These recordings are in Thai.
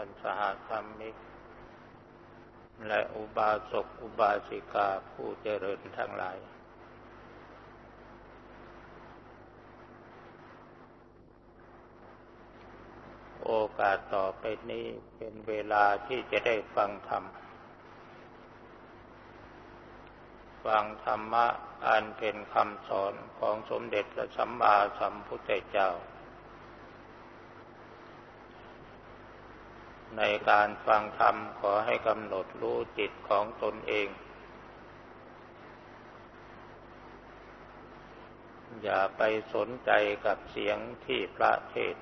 ท่านสหธรรมิก และอุบาสกอุบาสิกาผู้เจริญทั้งหลาย โอกาสต่อไปนี้เป็นเวลาที่จะได้ฟังธรรม ฟังธรรมะอันเป็นคำสอนของสมเด็จพระสัมมาสัมพุทธเจ้า ในการฟังธรรมขอให้กำหนดรู้จิตของตนเอง อย่าไปสนใจกับเสียงที่พระเทศ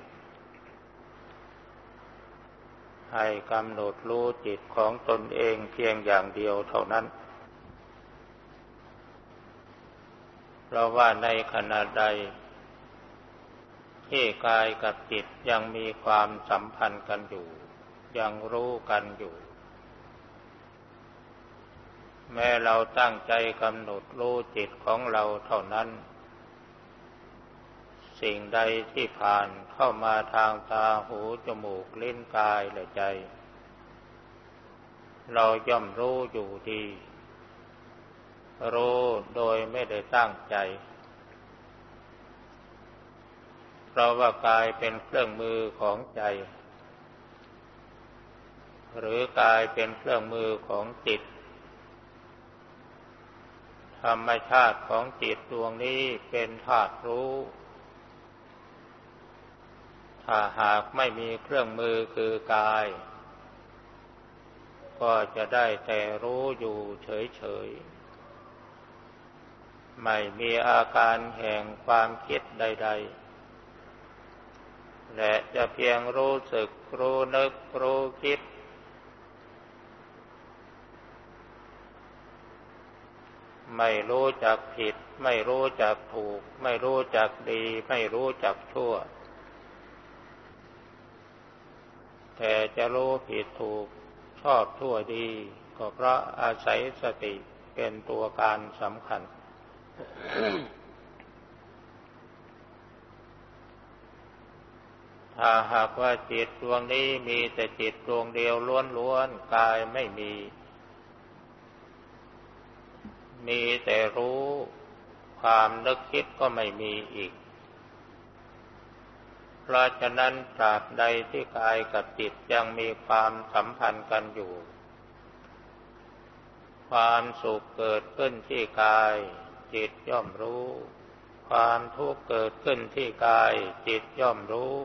ให้กำหนดรู้จิตของตนเองเพียงอย่างเดียวเท่านั้น เพราะว่าในขณะใดที่กายกับจิตยังมีความสัมพันธ์กันอยู่ ยังรู้กันอยู่ แม้เราตั้งใจกำหนดรู้จิตของเราเท่านั้น สิ่งใดที่ผ่านเข้ามาทางตาหูจมูกลิ้นกายและใจ เราย่อมรู้อยู่ดี รู้โดยไม่ได้ตั้งใจเพราะว่ากายเป็นเครื่องมือของใจ หรือกายเป็นเครื่องมือของจิต ธรรมชาติของจิตดวงนี้เป็นธาตุรู้ ถ้าหากไม่มีเครื่องมือคือกาย ก็จะได้แต่รู้อยู่เฉยๆไม่มีอาการแห่งความคิดใด ๆ และจะเพียงรู้สึกรู้นึกรู้คิด ไม่รู้จักผิด ไม่รู้จักถูก ไม่รู้จักดี ไม่รู้จักชั่ว แต่จะรู้ผิดถูกชอบชั่วดี ก็เพราะอาศัยสติเป็นตัวการสำคัญ ถ้าหากว่าจิตดวงนี้มีแต่จิตดวงเดียวล้วนๆกายไม่มี มีแต่รู้ความนึกคิดก็ไม่มีอีก เพราะฉะนั้นตราบใดที่กายกับจิตยังมีความสัมพันธ์กันอยู่ ความสุขเกิดขึ้นที่กาย จิตย่อมรู้ ความทุกข์เกิดขึ้นที่กาย จิตย่อมรู้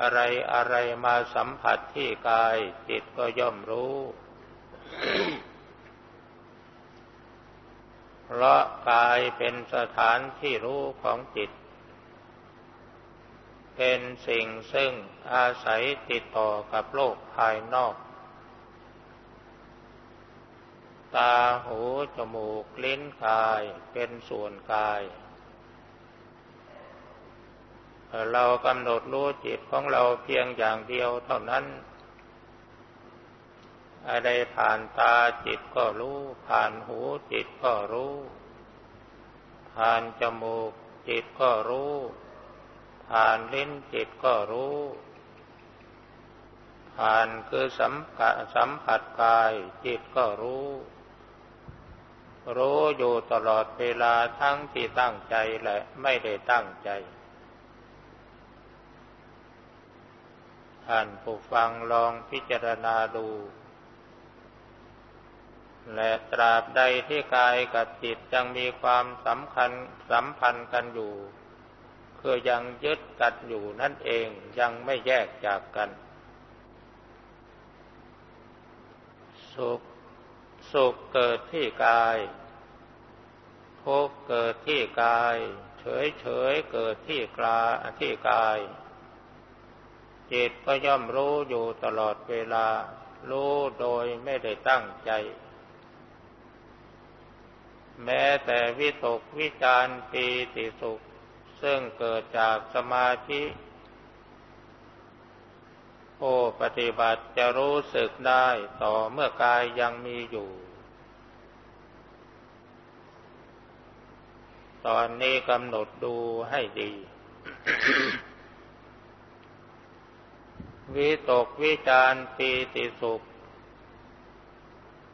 อะไรอะไรมาสัมผัสที่กาย จิตก็ย่อมรู้ เพราะกายเป็นสถานที่รู้ของจิต เป็นสิ่งซึ่งอาศัยติดต่อกับโลกภายนอก ตาหูจมูกลิ้นกายเป็นส่วนกาย เรากำหนดรู้จิตของเราเพียงอย่างเดียวเท่านั้น อะไรผ่านตาจิตก็รู้ ผ่านหูจิตก็รู้ ผ่านจมูกจิตก็รู้ ผ่านลิ้นจิตก็รู้ ผ่านคือสัมผัสสัมผัสกายจิตก็รู้ รู้อยู่ตลอดเวลาทั้งที่ตั้งใจและไม่ได้ตั้งใจท่านผู้ฟังลองพิจารณาดู และตราบใดที่กายกับจิตยังมีความสำคัญสัมพันธ์กันอยู่ คือยังยึดกันอยู่นั่นเองยังไม่แยกจากกัน สุขสุขเกิดที่กายทุกเกิดที่กาย เฉยเฉยเกิดที่กลาที่กาย จิตก็ย่อมรู้อยู่ตลอดเวลา รู้โดยไม่ได้ตั้งใจ แม้แต่วิตกวิจารปีติสุข ซึ่งเกิดจากสมาธิผู้ปฏิบัติจะรู้สึกได้ต่อเมื่อกายยังมีอยู่ ตอนนี้กำหนดดูให้ดี วิตกวิจารปีติสุข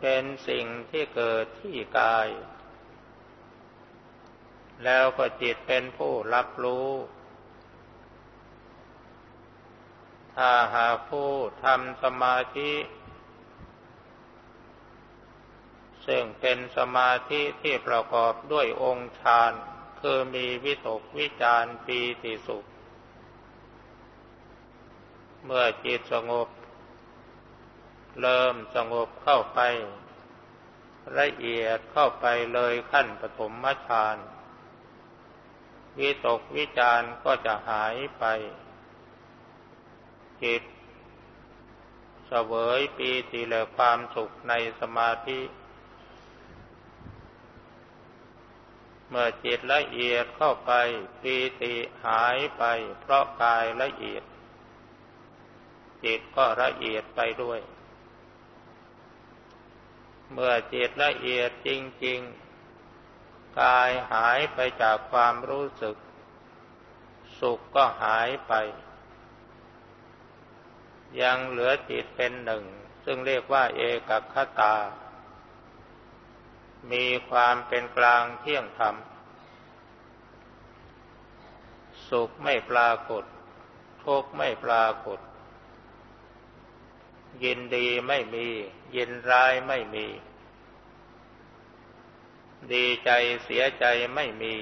เป็นสิ่งที่เกิดที่กาย แล้วก็จิตเป็นผู้รับรู้ ถ้าหากผู้ทำสมาธิ ซึ่งเป็นสมาธิที่ประกอบด้วยองค์ฌาน คือมีวิตกวิจารปีติสุข เมื่อจิตสงบ เริ่มสงบเข้าไป ละเอียดเข้าไปเลยขั้นปฐมฌาน วิตกวิจารก็จะหายไป จิตเสวยปีติและความสุขในสมาธิ เมื่อจิตละเอียดเข้าไป ปีติหายไป เพราะกายละเอียด จิตก็ละเอียดไปด้วย เมื่อจิตละเอียดจริง ๆ กายหายไปจากความรู้สึก สุขก็หายไป ยังเหลือจิตเป็นหนึ่ง ซึ่งเรียกว่าเอกคตา มีความเป็นกลางเที่ยงธรรม สุขไม่ปรากฏ ทุกข์ไม่ปรากฏ ยินดีไม่มี ยินร้ายไม่มี ดีใจเสียใจไม่มี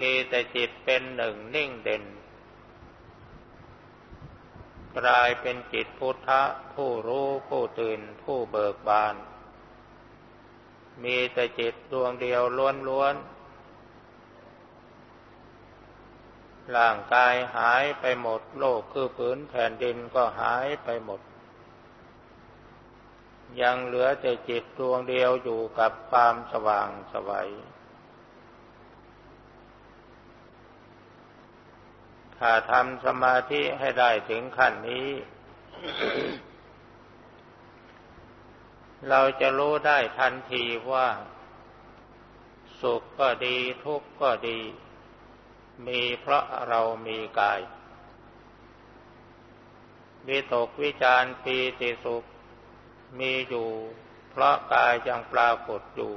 มีแต่จิตเป็นหนึ่งนิ่งเด่น กลายเป็นจิตพุทธะผู้รู้ผู้ตื่นผู้เบิกบาน มีแต่จิตดวงเดียวล้วนๆร่างกายหายไปหมด โลกคือผืนแผ่นดินก็หายไปหมด ยังเหลือแต่จิตดวงเดียวอยู่กับความสว่างสวัยถ้าทำสมาธิให้ได้ถึงขั้นนี้ เราจะรู้ได้ทันทีว่า สุขก็ดีทุกข์ก็ดี มีเพราะเรามีกาย วิตกวิจารปีติสุข มีอยู่ เพราะกายยังปรากฏอยู่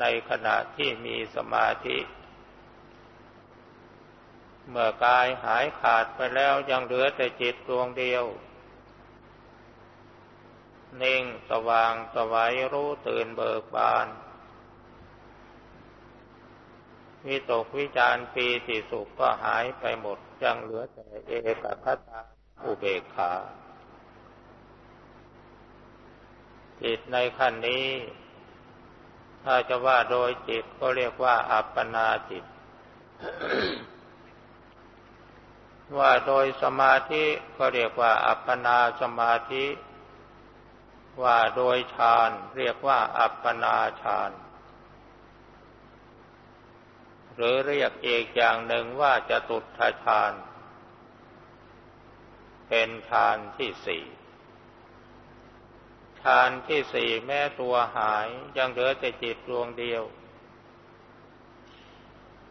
ในขณะที่มีสมาธิ เมื่อกายหายขาดไปแล้วยังเหลือแต่จิตดวงเดียว นิ่งสว่างสวัยรู้ตื่นเบิกบานวิตกวิจารปีติสุขก็หายไปหมดยังเหลือแต่เอกคตาอุเบกขา จิตในขั้นนี้ ถ้าจะว่าโดยจิตก็เรียกว่า อัปปนาจิต ว่าโดยสมาธิก็เรียกว่า อัปปนาสมาธิ ว่าโดยฌานเรียกว่า อัปปนาฌานหรือเรียกอีกอย่างหนึ่งว่าจะตุทฌาน เป็นฌานที่สี่ ฌานที่สี่แม้ตัวหายยังเหลือแต่จิตดวงเดียว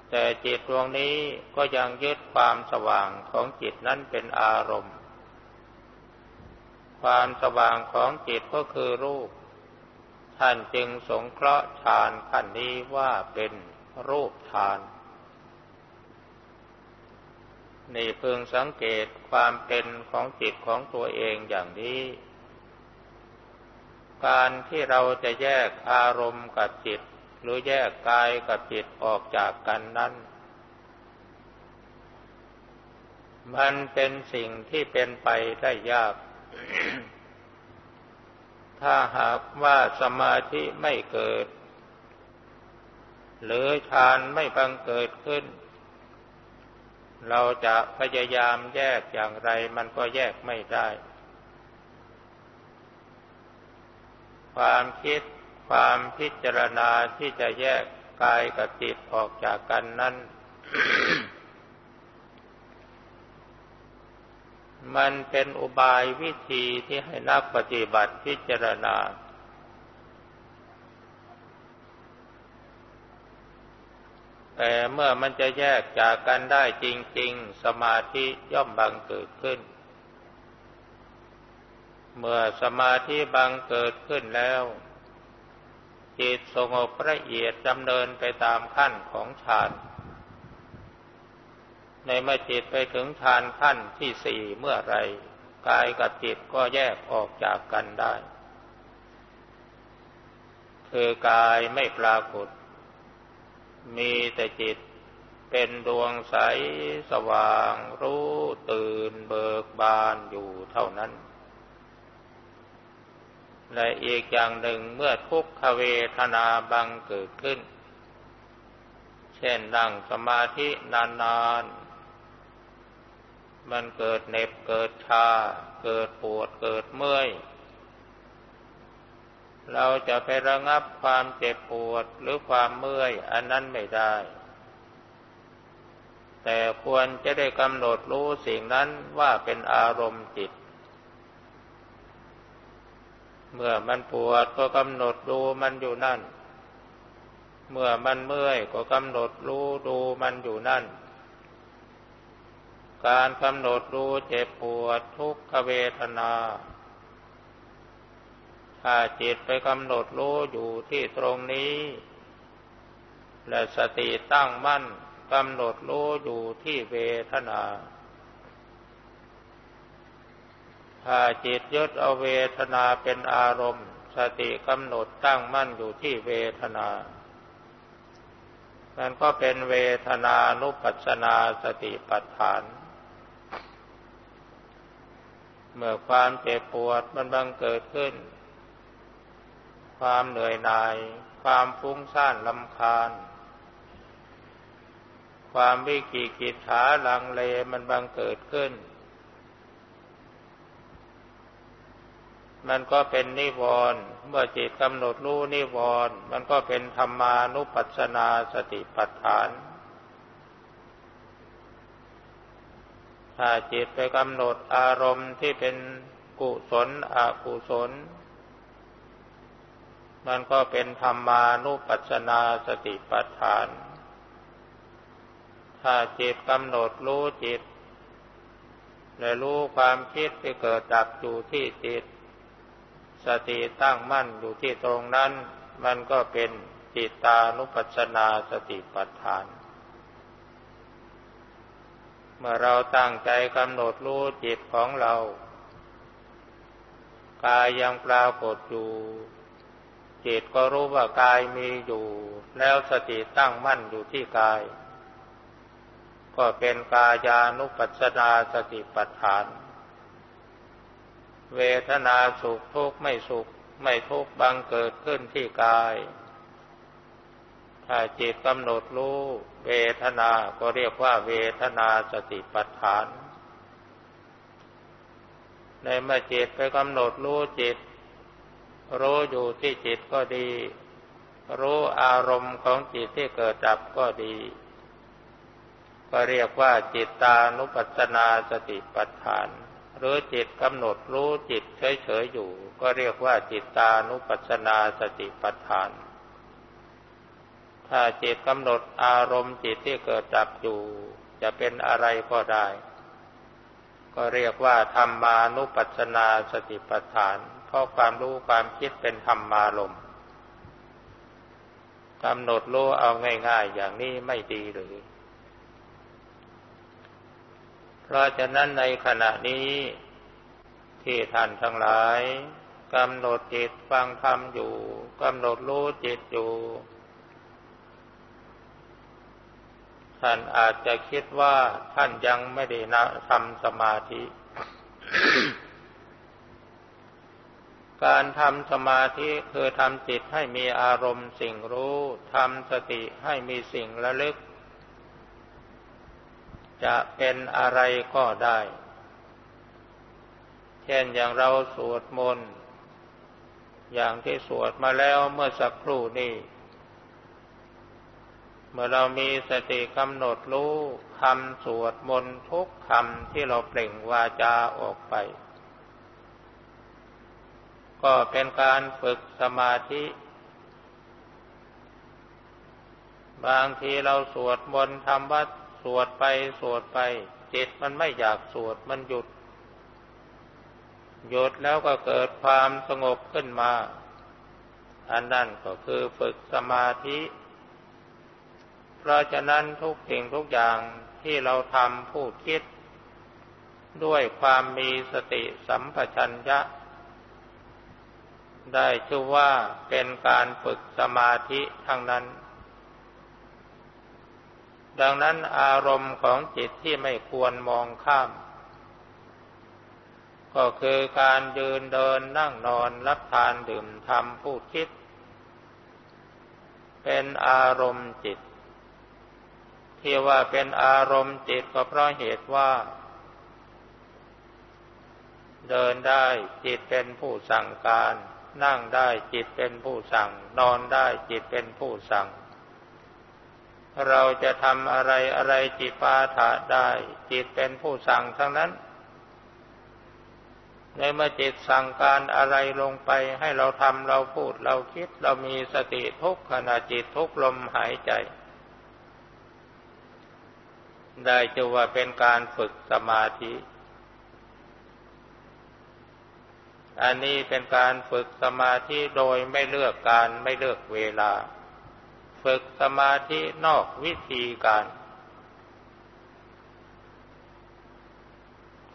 แต่จิตดวงนี้ก็ยังยึดความสว่างของจิตนั้นเป็นอารมณ์ ความสว่างของจิตก็คือรูป ท่านจึงสงเคราะห์ฌานขั้นนี้ว่าเป็นรูปฌานนี่พึงสังเกตความเป็นของจิตของตัวเองอย่างนี้ การที่เราจะแยกอารมณ์กับจิต หรือแยกกายกับจิตออกจากกันนั้น มันเป็นสิ่งที่เป็นไปได้ยาก ถ้าหากว่าสมาธิไม่เกิด หรือฌานไม่บังเกิดขึ้น เราจะพยายามแยกอย่างไรมันก็แยกไม่ได้ ความคิดความพิจารณาที่จะแยกกายกับจิตออกจากกันนั้น มันเป็นอุบายวิธีที่ให้นักปฏิบัติพิจารณา แต่เมื่อมันจะแยกจากกันได้จริง ๆ สมาธิย่อมบังเกิดขึ้น เมื่อสมาธิบังเกิดขึ้นแล้ว จิตสงบละเอียดดำเนินไปตามขั้นของฌาน ในเมื่อจิตไปถึงฌานขั้นที่สี่เมื่อไรกายกับจิตก็แยกออกจากกันได้ คือกายไม่ปรากฏ มีแต่จิตเป็นดวงใสสว่างรู้ตื่นเบิกบานอยู่เท่านั้น และอีกอย่างหนึ่งเมื่อทุกขเวทนาบังเกิดขึ้น เช่นนั่งสมาธินานๆ มันเกิดเน็บเกิดชา เกิดปวดเกิดเมื่อย เราจะไประงับความเจ็บปวดหรือความเมื่อย อันนั้นไม่ได้ แต่ควรจะได้กำหนดรู้สิ่งนั้นว่าเป็นอารมณ์จิต เมื่อมันปวดก็กำหนดดูมันอยู่นั่น เมื่อมันเมื่อยก็กำหนดรู้ดูมันอยู่นั่น การกำหนดรู้เจ็บปวดทุกขเวทนา ถ้าจิตไปกำหนดรู้อยู่ที่ตรงนี้ และสติตั้งมั่นกำหนดรู้อยู่ที่เวทนา ถ้าจิตยึดเอาเวทนาเป็นอารมณ์ สติกำหนดตั้งมั่นอยู่ที่เวทนา มันก็เป็นเวทนานุปัสนาสติปัฏฐาน เมื่อความเจ็บปวดมันบังเกิดขึ้น ความเหนื่อยหน่าย ความฟุ้งซ่านลำคาญ ความวิกิกิจขาลังเลมันบังเกิดขึ้น มันก็เป็นนิวรณ์เมื่อจิตกำหนดรู้นิวรณ์มันก็เป็นธรรมานุปัสสนาสติปัฏฐาน ถ้าจิตไปกำหนดอารมณ์ที่เป็นกุศลอกุศล มันก็เป็นธรรมานุปัสสนาสติปัฏฐาน ถ้าจิตกำหนดรู้จิตและรู้ความคิดที่เกิดดับอยู่ที่จิต สติตั้งมั่นอยู่ที่ตรงนั้น มันก็เป็นจิตานุปัสสนาสติปัฏฐาน เมื่อเราตั้งใจกำหนดรู้จิตของเรา กายยังปรากฏอยู่จิตก็รู้ว่ากายมีอยู่ แล้วสติตั้งมั่นอยู่ที่กาย ก็เป็นกายานุปัสสนาสติปัฏฐาน เวทนาสุขทุกข์ไม่สุข ไม่ทุกข์บังเกิดขึ้นที่กาย ถ้าจิตกำหนดรู้เวทนาก็เรียกว่าเวทนาสติปัฏฐาน ในเมื่อจิตไปกำหนดรู้จิต รู้อยู่ที่จิตก็ดี รู้อารมณ์ของจิตที่เกิดดับก็ดี ก็เรียกว่าจิตตานุปัสสนาสติปัฏฐาน หรือจิตกำหนดรู้จิตเฉยๆอยู่ ก็เรียกว่าจิตตานุปัสสนาสติปัฏฐาน ถ้าจิตกำหนดอารมณ์จิตที่เกิดดับอยู่ จะเป็นอะไรก็ได้ ก็เรียกว่าธรรมานุปัสสนาสติปัฏฐาน เพราะความรู้ความคิดเป็นธรรมารมกำหนดรู้เอาง่าย ๆ อย่างนี้ไม่ดีหรือ เพราะฉะนั้นในขณะนี้ ที่ท่านทั้งหลายกำหนดจิตฟังธรรมอยู่กำหนดรู้จิตอยู่ท่านอาจจะคิดว่าท่านยังไม่ได้นะทำสมาธิ การทำสมาธิคือทำจิตให้มีอารมณ์สิ่งรู้ทำสติให้มีสิ่งระลึก จะเป็นอะไรก็ได้ เช่นอย่างเราสวดมนต์ อย่างที่สวดมาแล้วเมื่อสักครู่นี้ เมื่อเรามีสติกำหนดรู้คำสวดมนต์ทุกคำที่เราเปล่งวาจาออกไป ก็เป็นการฝึกสมาธิบางทีเราสวดมนต์ทำวัด สวดไปสวดไป จิตมันไม่อยากสวดมันหยุด หยุดแล้วก็เกิดความสงบขึ้นมา อันนั่นก็คือฝึกสมาธิ เพราะฉะนั้นทุกสิ่งทุกอย่างที่เราทำพูดคิด ด้วยความมีสติสัมปชัญญะ ได้ชื่อว่าเป็นการฝึกสมาธิทั้งนั้น ดังนั้นอารมณ์ของจิตที่ไม่ควรมองข้าม ก็คือการยืนเดินนั่งนอนรับทานดื่มทำพูดคิด เป็นอารมณ์จิต ที่ว่าเป็นอารมณ์จิตก็เพราะเหตุว่า เดินได้จิตเป็นผู้สั่งการ นั่งได้จิตเป็นผู้สั่ง นอนได้จิตเป็นผู้สั่ง เราจะทำอะไรอะไรจิตปาถะได้ จิตเป็นผู้สั่งทั้งนั้นในเมื่อจิตสั่งการอะไรลงไปให้เราทำเราพูดเราคิดเรามีสติทุกขณะจิตทุกลมหายใจ ได้จะว่าเป็นการฝึกสมาธิ อันนี้เป็นการฝึกสมาธิโดยไม่เลือกการไม่เลือกเวลา ฝึกสมาธินอกวิธีการ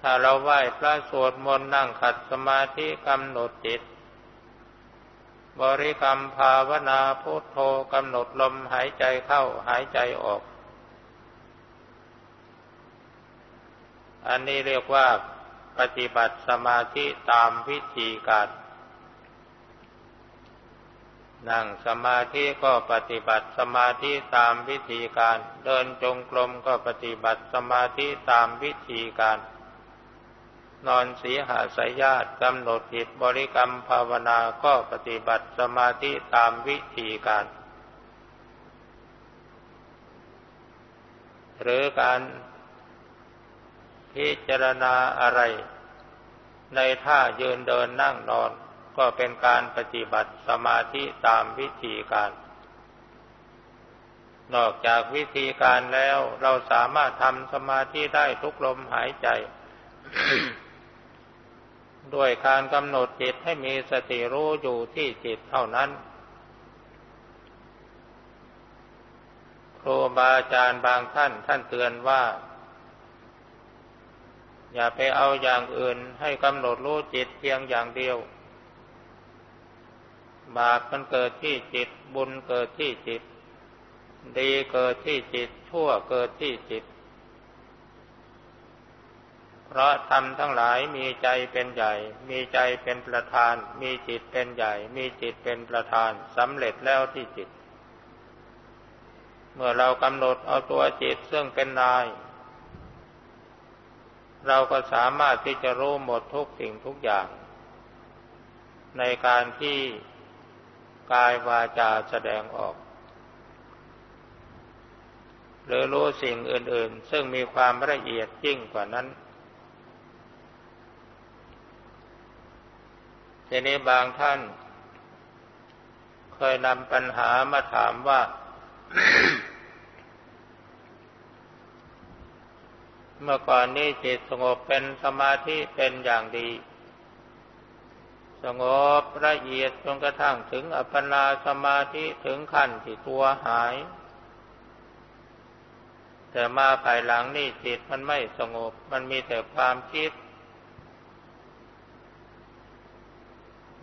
ถ้าเราไหว้พระสวดมนต์นั่งขัดสมาธิกำหนดจิต บริกรรมภาวนาพุทโธกำหนดลมหายใจเข้าหายใจออก อันนี้เรียกว่าปฏิบัติสมาธิตามวิธีการ นั่งสมาธิก็ปฏิบัติสมาธิตามวิธีการ เดินจงกรมก็ปฏิบัติสมาธิตามวิธีการ นอนสีหาสายญาติกำหนดจิตบริกรรมภาวนาก็ปฏิบัติสมาธิตามวิธีการ หรือการพิจารณาอะไร ในท่ายืนเดินนั่งนอน ก็เป็นการปฏิบัติสมาธิตามวิธีการ นอกจากวิธีการแล้วเราสามารถทำสมาธิได้ทุกลมหายใจ ด้วยการกำหนดจิตให้มีสติรู้อยู่ที่จิตเท่านั้นครูบาอาจารย์บางท่านท่านเตือนว่าอย่าไปเอาอย่างอื่นให้กำหนดรู้จิตเพียงอย่างเดียว บาปมันเกิดที่จิต บุญเกิดที่จิต ดีเกิดที่จิต ชั่วเกิดที่จิต เพราะธรรมทั้งหลายมีใจเป็นใหญ่ มีใจเป็นประธาน มีจิตเป็นใหญ่ มีจิตเป็นประธานสำเร็จแล้วที่จิต เมื่อเรากำหนดเอาตัวจิตซึ่งเป็นนาย เราก็สามารถที่จะรู้หมดทุกสิ่งทุกอย่าง ในการที่ กายวาจาแสดงออก หรือรู้สิ่งอื่น ๆ ซึ่งมีความละเอียดยิ่งกว่านั้นทีนี้บางท่าน เคยนำปัญหามาถามว่า เมื่อก่อนนี้จิตสงบเป็นสมาธิเป็นอย่างดี สงบละเอียดจนกระทั่งถึงอัปปนาสมาธิถึงขั้นที่ตัวหาย แต่มาภายหลังนี่จิตมันไม่สงบ มันมีแต่ความคิด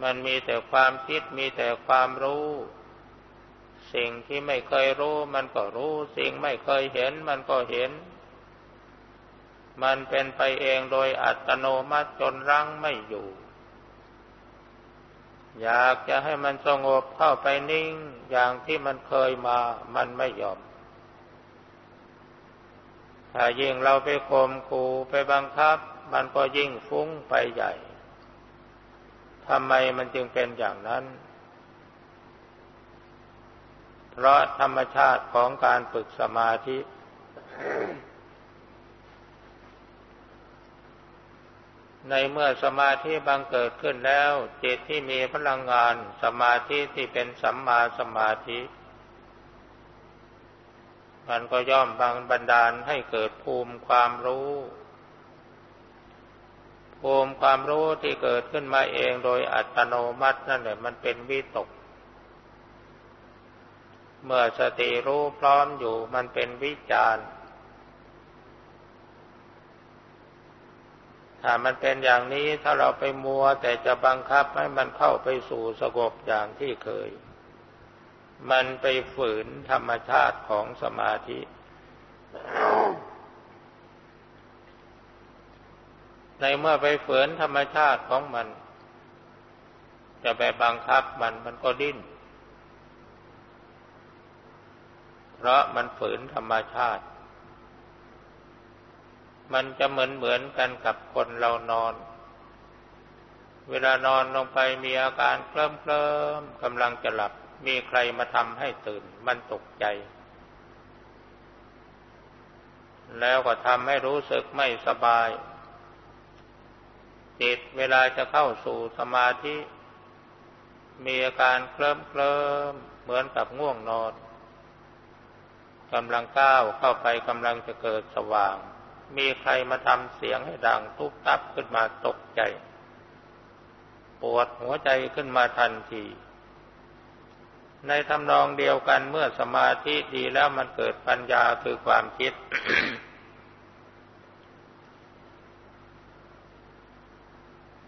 มันมีแต่ความคิดมีแต่ความรู้ สิ่งที่ไม่เคยรู้มันก็รู้ สิ่งไม่เคยเห็นมันก็เห็น มันเป็นไปเองโดยอัตโนมัติจนรั้งไม่อยู่ อยากจะให้มันสงบเข้าไปนิ่งอย่างที่มันเคยมา มันไม่ยอม ถ้ายิ่งเราไปข่มขู่ไปบังคับ มันก็ยิ่งฟุ้งไปใหญ่ ทำไมมันจึงเป็นอย่างนั้น เพราะธรรมชาติของการฝึกสมาธิ ในเมื่อสมาธิบังเกิดขึ้นแล้วจิตที่มีพลังงาน สมาธิที่เป็นสัมมาสมาธิ มันก็ย่อมบังบันดาลให้เกิดภูมิความรู้ภภูมิความรู้ที่เกิดขึ้นมาเองโดยอัตโนมัตินั่นแหละมันเป็นวิตก เมื่อสติรู้พร้อมอยู่มันเป็นวิจาร ถ้ามันเป็นอย่างนี้ถ้าเราไปมัวแต่จะบังคับให้มันเข้าไปสู่สงบอย่างที่เคย มันไปฝืนธรรมชาติของสมาธิ ในเมื่อไปฝืนธรรมชาติของมัน จะไปบังคับมันมันก็ดิ้น เพราะมันฝืนธรรมชาติ มันจะเหมือนเหมือนกันกับคนเรานอน เวลานอนลงไปมีอาการเคลิ้มเคลิ้มกำลังจะหลับ มีใครมาทำให้ตื่น มันตกใจ แล้วก็ทำให้รู้สึกไม่สบาย จิตเวลาจะเข้าสู่สมาธิ มีอาการเคลิ้มเคลิ้มเหมือนกับง่วงนอนกำลังก้าวเข้าไปกำลังจะเกิดสว่าง มีใครมาทำเสียงให้ดังทุบตับขึ้นมาตกใจ ปวดหัวใจขึ้นมาทันที ในทำนองเดียวกันเมื่อสมาธิดีแล้วมันเกิดปัญญาคือความคิด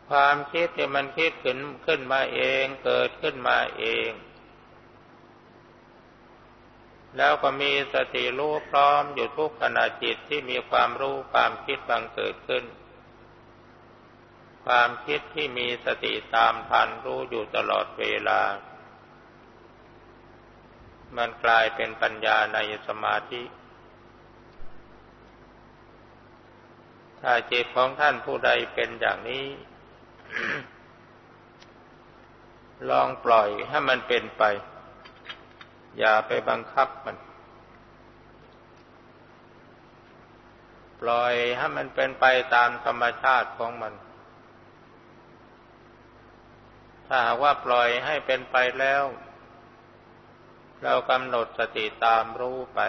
ความคิดที่มันคิดขึ้นขึ้นมาเองเกิดขึ้นมาเอง แล้วก็มีสติรู้พร้อมอยู่ทุกขณะจิตที่มีความรู้ความคิดบังเกิดขึ้น ความคิดที่มีสติตามทันรู้อยู่ตลอดเวลา มันกลายเป็นปัญญาในสมาธิ ถ้าจิตของท่านผู้ใดเป็นอย่างนี้ ลองปล่อยให้มันเป็นไป อย่าไปบังคับมัน ปล่อยให้มันเป็นไปตามธรรมชาติของมัน ถ้าหากว่าปล่อยให้เป็นไปแล้ว เรากำหนดสติตามรู้ไป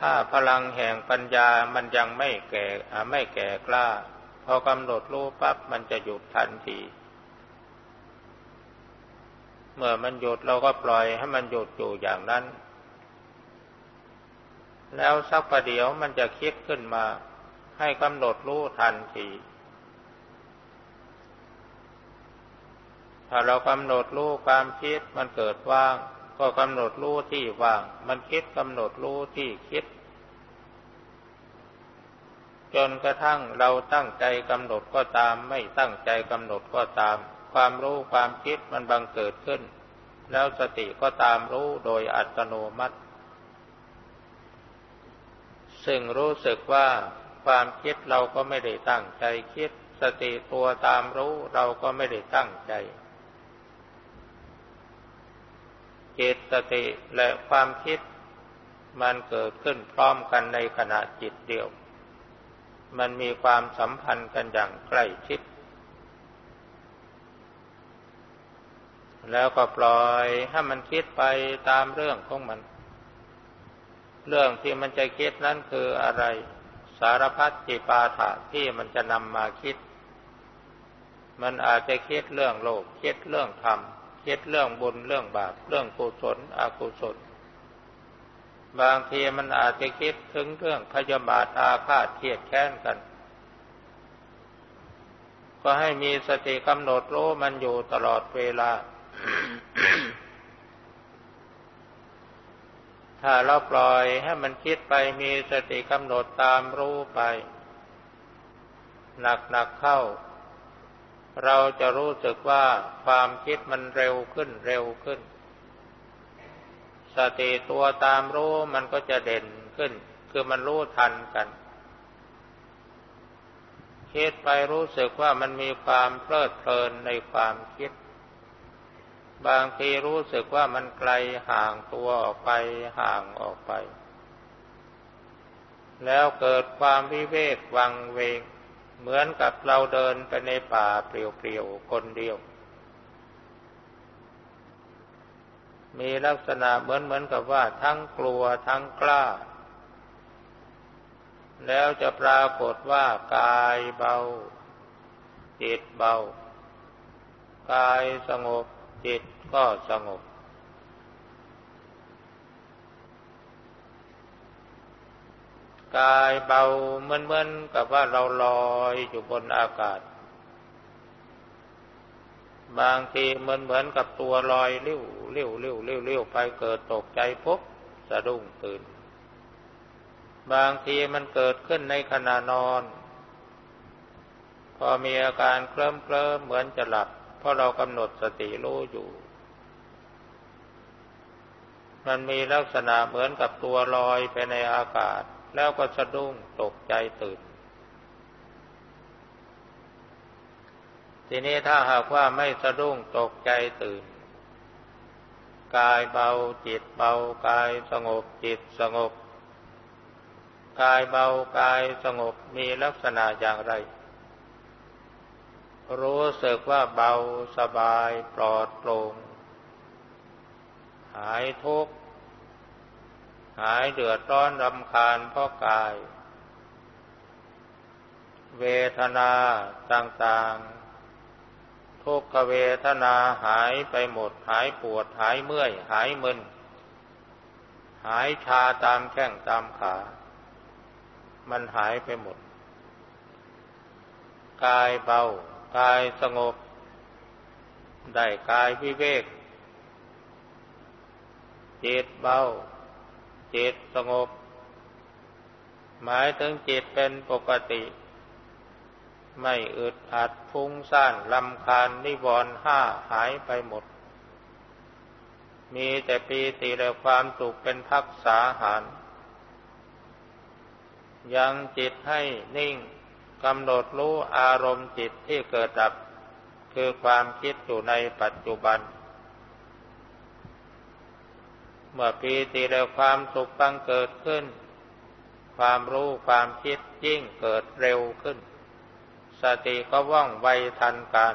ถ้าพลังแห่งปัญญามันยังไม่แก่ไม่แก่กล้า พอกำหนดรู้ปั๊บมันจะหยุดทันที เมื่อมันหยุดเราก็ปล่อยให้มันหยุดอยู่อย่างนั้น แล้วสักประเดี๋ยวมันจะคิดขึ้นมา ให้กำหนดรู้ทันทีถ้าเรากำหนดรู้ความคิดมันเกิดว่าง ก็กำหนดรู้ที่ว่าง มันคิดกำหนดรู้ที่คิด จนกระทั่งเราตั้งใจกำหนดก็ตาม ไม่ตั้งใจกำหนดก็ตาม ความรู้ความคิดมันบังเกิดขึ้น แล้วสติก็ตามรู้โดยอัตโนมัติ ซึ่งรู้สึกว่าความคิดเราก็ไม่ได้ตั้งใจคิด สติตัวตามรู้เราก็ไม่ได้ตั้งใจจิตสติและความคิด มันเกิดขึ้นพร้อมกันในขณะจิตเดียว มันมีความสัมพันธ์กันอย่างใกล้ชิด แล้วก็ปล่อยให้มันคิดไปตามเรื่องของมัน เรื่องที่มันจะคิดนั้นคืออะไร สารพัดจิปาถะที่มันจะนำมาคิด มันอาจจะคิดเรื่องโลก คิดเรื่องธรรม คิดเรื่องบุญเรื่องบาป เรื่องกุศลอกุศล บางทีมันอาจจะคิดถึงเรื่องพยาบาทอาฆาตเทียดแค้นกัน ก็ให้มีสติกำหนดรู้มันอยู่ตลอดเวลา ถ้าเราปล่อยให้มันคิดไปมีสติกำหนดตามรู้ไป หนักๆเข้า เราจะรู้สึกว่าความคิดมันเร็วขึ้นเร็วขึ้น สติตัวตามรู้มันก็จะเด่นขึ้น คือมันรู้ทันกันคิดไปรู้สึกว่ามันมีความเพลิดเพลินในความคิด บางทีรู้สึกว่ามันไกลห่างตัวออกไปห่างออกไป แล้วเกิดความวิเวกวังเวง เหมือนกับเราเดินไปในป่าเปลี่ยวๆคนเดียว มีลักษณะเหมือนเหมือนกับว่าทั้งกลัวทั้งกล้า แล้วจะปรากฏว่ากายเบาจิตเบากายสงบ จิตก็สงบ กายเบาเหมือนเหมือนกับว่าเราลอยอยู่บนอากาศ บางทีเหมือนเหมือนกับตัวลอยเลี้ยวเลี้ยวเลี้ยวเลี้ยวเลี้ยวไปเกิดตกใจปุ๊บสะดุ้งตื่น บางทีมันเกิดขึ้นในขณะนอน พอมีอาการเคลิ้มเคลิ้มเหมือนจะหลับ ราะเรากำหนดสติรู้อยู่ มันมีลักษณะเหมือนกับตัวลอยไปในอากาศ แล้วก็สะดุ้งตกใจตื่น ทีนี้ถ้าหากว่าไม่สะดุ้งตกใจตื่น กายเบาจิตเบากายสงบจิตสงบ กายเบากายสงบมีลักษณะอย่างไร รู้สึกว่าเบาสบายปลอดโปร่ง หายทุกข์ หายเดือดร้อนรำคาญเพราะกาย เวทนาต่างๆ ทุกขเวทนาหายไปหมด หายปวด หายเมื่อย หายมึน หายชาตามแข้งตามขา มันหายไปหมด กายเบา กายสงบ ได้กายวิเวกจิตเบาจิตสงบ หมายถึงจิตเป็นปกติ ไม่อึดอัดฟุ้งซ่านลำคาญนิวรณ์ห้าหายไปหมด มีแต่ปีติและความสุขเป็นพักษาหาร ยังจิตให้นิ่ง กำหนดรู้อารมณ์จิตที่เกิดดับ คือความคิดอยู่ในปัจจุบัน เมื่อปีติและความสุขบังเกิดขึ้น ความรู้ความคิดยิ่งเกิดเร็วขึ้น สติก็ว่องไวทันการ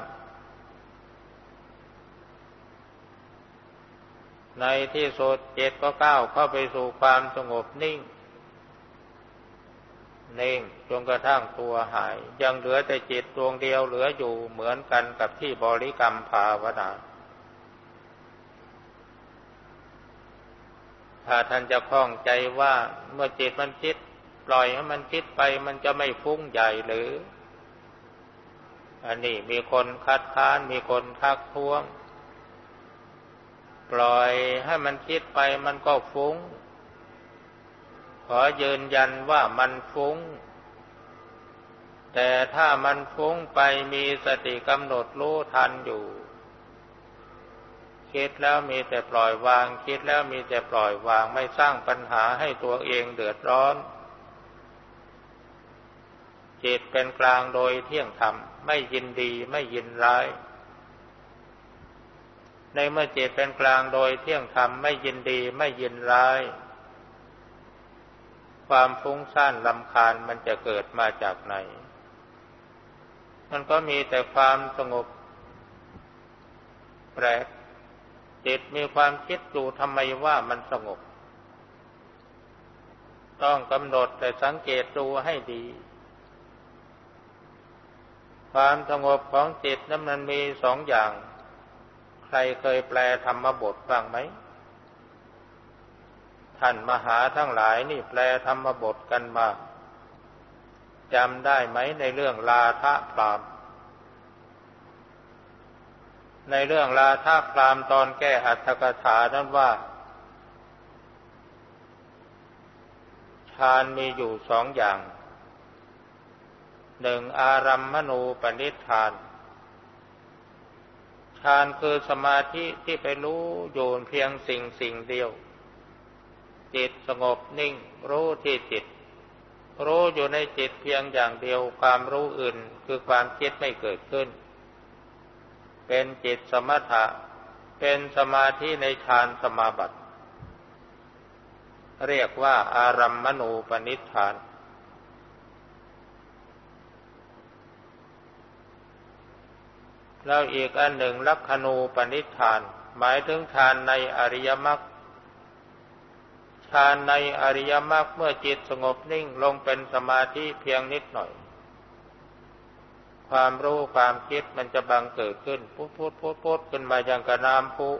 ในที่สุดจิตก็ก้าวเข้าไปสู่ความสงบนิ่ง นิ่งจนกระทั่งตัวหาย ยังเหลือแต่จิตดวงเดียวเหลืออยู่เหมือนกันกับที่บริกรรมภาวนาถ้าท่านจะคล่องใจว่าเมื่อจิตมันคิด ปล่อยให้มันคิดไปมันจะไม่ฟุ้งใหญ่หรือ อันนี้มีคนคัดค้านมีคนทักท้วง ปล่อยให้มันคิดไปมันก็ฟุง้ง ขอยืนยันว่ามันฟุ้ง แต่ถ้ามันฟุ้งไปมีสติกำหนดรู้ทันอยู่ คิดแล้วมีแต่ปล่อยวาง คิดแล้วมีแต่ปล่อยวางไม่สร้างปัญหาให้ตัวเองเดือดร้อน จิตเป็นกลางโดยเที่ยงธรรม ไม่ยินดีไม่ยินร้ายในเมื่อจิตเป็นกลางโดยเที่ยงธรรมไม่ยินดีไม่ยินร้าย ความฟุ้งซ่านลำคาญมันจะเกิดมาจากไหน มันก็มีแต่ความสงบ แปลกจิตมีความคิดดูทำไมว่ามันสงบ ต้องกำหนดแต่สังเกตดูให้ดี ความสงบของจิตนั้นมันมีสองอย่าง ใครเคยแปลธรรมบทบ้างไหม ท่านมหาทั้งหลายนี่แปลธรรมบทกันมาจำได้ไหมในเรื่องลาทะพราม ในเรื่องลาทะพรามตอนแก้อัตถกถานั้นว่าฌานมีอยู่สองอย่าง หนึ่งอารัมมณูปนิธานฌานคือสมาธิที่ไปรู้โยนเพียงสิ่งสิ่งเดียว จิตสงบนิ่ง รู้ที่จิต รู้อยู่ในจิตเพียงอย่างเดียวความรู้อื่นคือความคิดไม่เกิดขึ้น เป็นจิตสมถะ เป็นสมาธิในฌานสมาบัติ เรียกว่าอารัมมณูปนิธานแล้วอีกอันหนึ่งลักขณูปนิธาน หมายถึงฌานในอริยมรรค ฌานในอริยมรรคเมื่อจิตสงบนิ่งลงเป็นสมาธิเพียงนิดหน่อย ความรู้ความคิดมันจะบังเกิดขึ้นพุทพุทพุทพุทขึ้นมาอย่างกระน้ำพุ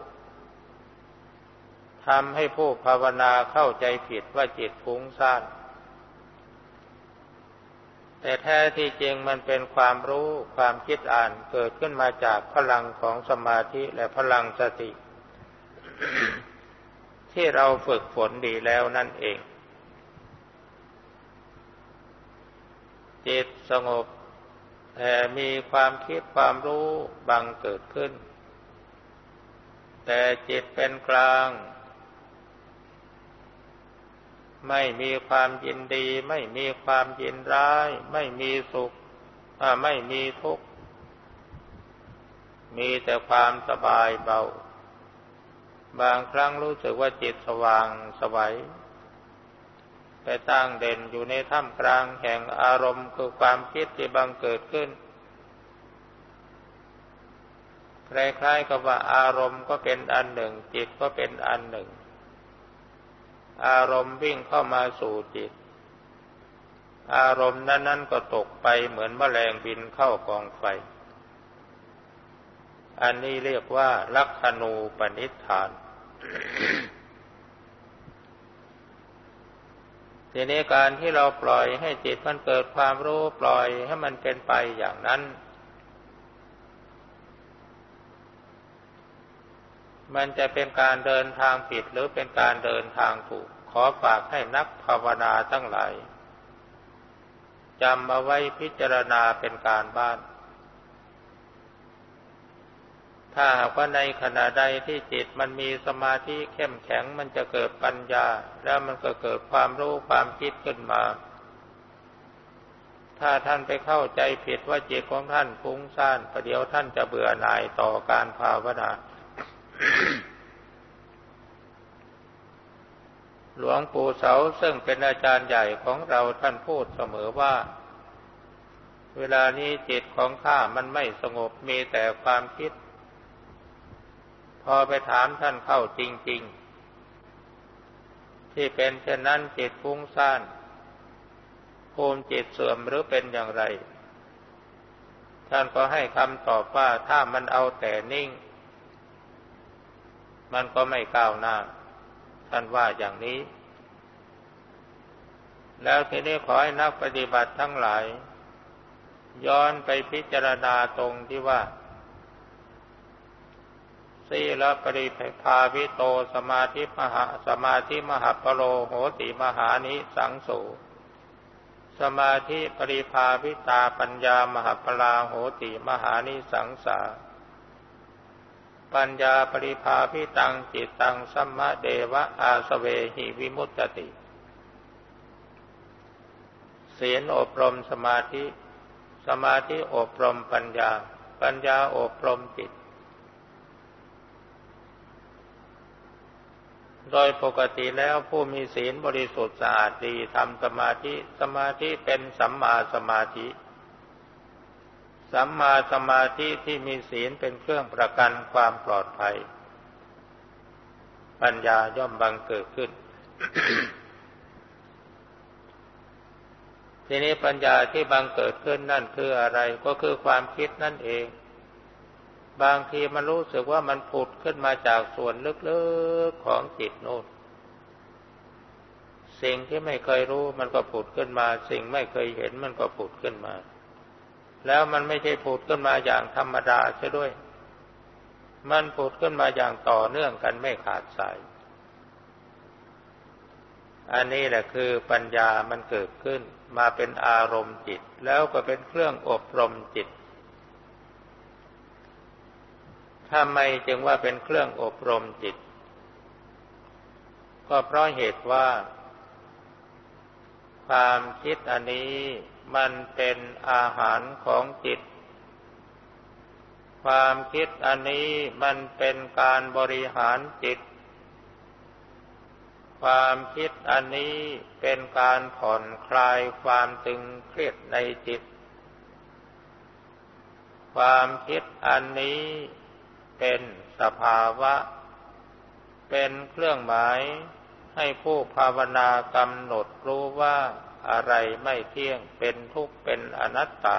ทำให้ผู้ภาวนาเข้าใจผิดว่าจิตฟุ้งซ่านแต่แท้ที่จริงมันเป็นความรู้ความคิดอ่านเกิดขึ้นมาจากพลังของสมาธิและพลังสติ ที่เราฝึกฝนดีแล้วนั่นเอง จิตสงบแต่มีความคิดความรู้บังเกิดขึ้น แต่จิตเป็นกลาง ไม่มีความยินดี ไม่มีความยินร้าย ไม่มีสุขไม่มีทุกข์ มีแต่ความสบายเบา บางครั้งรู้สึกว่าจิตสว่างสวัยไปตั้งเด่นอยู่ในท่ามกลางแห่งอารมณ์คือความคิดที่บังเกิดขึ้นคล้ายๆกับว่าอารมณ์ก็เป็นอันหนึ่ง จิตก็เป็นอันหนึ่ง อารมณ์วิ่งเข้ามาสู่จิต อารมณ์นั้นๆก็ตกไปเหมือนแมลงบินเข้ากองไฟ อันนี้เรียกว่าลักขณูปนิธาน ทีนี้การที่เราปล่อยให้จิตมันเกิดความรู้ปล่อยให้มันเป็นไปอย่างนั้น มันจะเป็นการเดินทางผิดหรือเป็นการเดินทางถูก ขอฝากให้นักภาวนาทั้งหลายจำเอาไว้พิจารณาเป็นการบ้าน ถ้าหากว่าในขณะใดที่จิตมันมีสมาธิเข้มแข็งมันจะเกิดปัญญา แล้วมันก็เกิดความรู้ความคิดขึ้นมา ถ้าท่านไปเข้าใจผิดว่าจิตของท่านฟุ้งซ่านประเดี๋ยวท่านจะเบื่อหน่ายต่อการภาวนาหลวงปู่เสาซึ่งเป็นอาจารย์ใหญ่ของเราท่านพูดเสมอว่า เวลานี้จิตของข้ามันไม่สงบมีแต่ความคิด พอไปถามท่านเข้าจริง ๆ ที่เป็นเช่นนั้นจิตฟุ้งซ่านภูมิจิตเสื่อมหรือเป็นอย่างไร ท่านก็ให้คำตอบว่าถ้ามันเอาแต่นิ่ง มันก็ไม่ก้าวหน้า ท่านว่าอย่างนี้ แล้วทีนี้ขอให้นักปฏิบัติทั้งหลาย ย้อนไปพิจารณาตรงที่ว่า สีลปริภาวิโตสมาธิมหาสมาธิมหาปโลโหติมหานิสังสูสมาธิปริภาวิตาปัญญามหาปลาโหติมหานิสังสาปัญญาปริภาพิตังจิตตังสัมมาเดวะอาสเวหิวิมุตติเสียนอบรมสมาธิ สมาธิอบรมปัญญา ปัญญาอบรมจิต โดยปกติแล้วผู้มีศีลบริสุทธิ์สะอาดดีทำสมาธิสมาธิเป็นสัมมาสมาธิ สัมมาสมาธิที่มีศีลเป็นเครื่องประกันความปลอดภัย ปัญญาย่อมบังเกิดขึ้น ทีนี้ปัญญาที่บังเกิดขึ้นนั่นคืออะไรก็คือความคิดนั่นเอง บางทีมันรู้สึกว่ามันผุดขึ้นมาจากส่วนลึกๆของจิตโน้นสิ่งที่ไม่เคยรู้มันก็ผุดขึ้นมา สิ่งไม่เคยเห็นมันก็ผุดขึ้นมา แล้วมันไม่ใช่ผุดขึ้นมาอย่างธรรมดาใช่ด้วย มันผุดขึ้นมาอย่างต่อเนื่องกันไม่ขาดสาย อันนี้แหละคือปัญญามันเกิดขึ้นมาเป็นอารมณ์จิต แล้วก็เป็นเครื่องอบรมจิต ทำไมจึงว่าเป็นเครื่องอบรมจิต ก็เพราะเหตุว่า ความคิดอันนี้มันเป็นอาหารของจิต ความคิดอันนี้มันเป็นการบริหารจิต ความคิดอันนี้เป็นการผ่อนคลายความตึงเครียดในจิต ความคิดอันนี้ เป็นสภาวะ เป็นเครื่องหมายให้ผู้ภาวนากำหนดรู้ว่าอะไรไม่เที่ยงเป็นทุกข์เป็นอนัตตา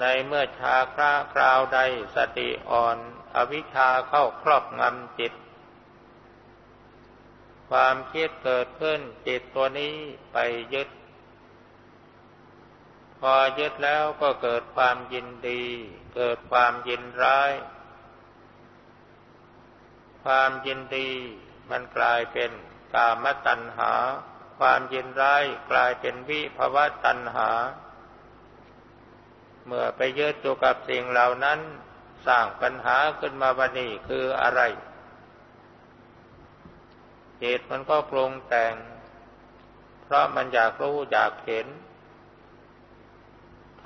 ในเมื่อชาคราคราวใดสติอ่อน อวิชชาเข้าครอบงำจิต ความคิดเกิดขึ้นจิตตัวนี้ไปยึด พอยึดแล้วก็เกิดความยินดี เกิดความยินร้าย ความยินดีมันกลายเป็นกามตัณหา ความยินร้ายกลายเป็นวิภวะตัณหา เมื่อไปยึดอยู่กับสิ่งเหล่านั้น สร้างปัญหาขึ้นมาวันนี้คืออะไรจิตมันก็ปรุงแต่ง เพราะมันอยากรู้อยากเห็น